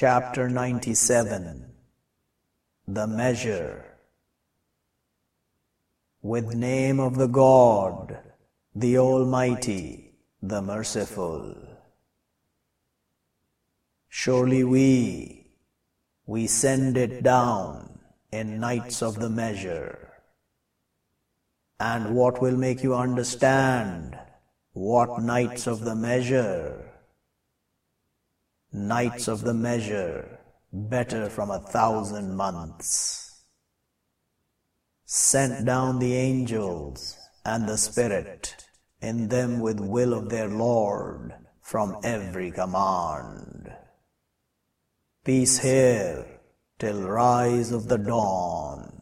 Chapter 97 The Measure With name of the God, the Almighty, the Merciful. Surely we, we send it down in nights of the measure. And what will make you understand what nights of the measure? Nights of the measure, better from a thousand months. Sent down the angels and the Spirit, in them with will of their Lord, from every command. Peace here till rise of the dawn.